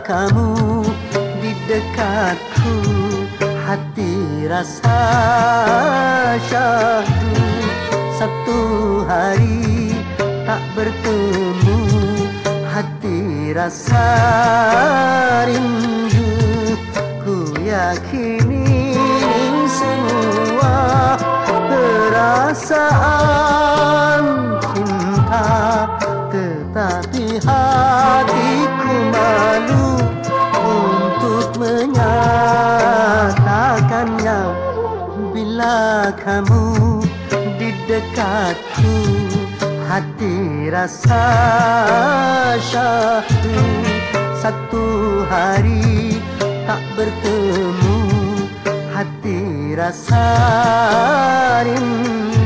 kamu di dekatku Hati rasa syahdu. Satu hari tak bertemu Hati rasa rindu. Ku yakini dekatku Hati rasa syahdu. Satu hari tak bertemu Hati rasa rindu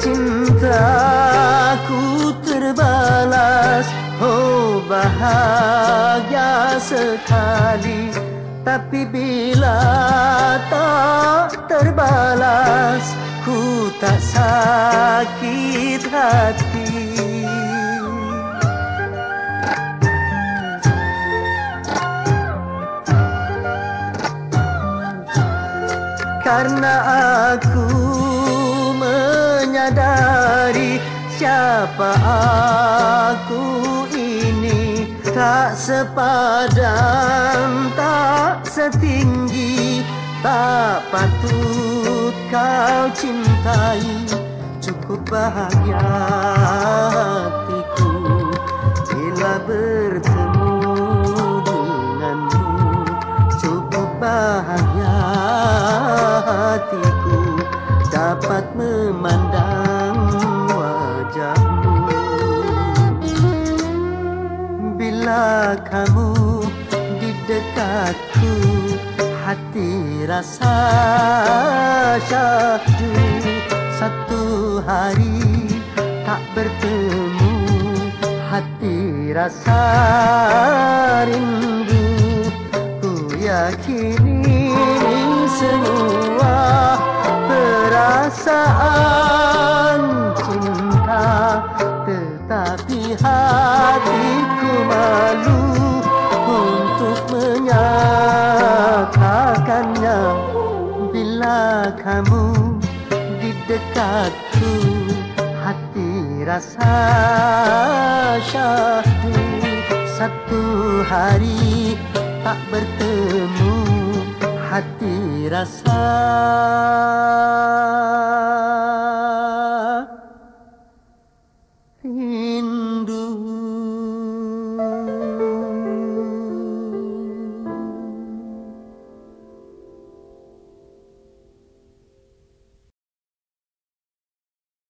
cintaku terbalas. Oh bahagia sekali. Tapi bila tak terbalas Ku tak sakit hati. Karena aku menyadari siapa aku ini. Tak sepadan, tak setinggi Tak patut kau cintai. Cukup bahagia hatiku Bila bertemu denganmu. Cukup bahagia hatiku dapat memandang Bila kamu di dekatku Hati rasa syahdu. Satu hari tak bertemu Hati rasa rindu. Ku yakini semua perasaan dekatku Hati rasa syahdu. Satu hari tak bertemu Hati rasa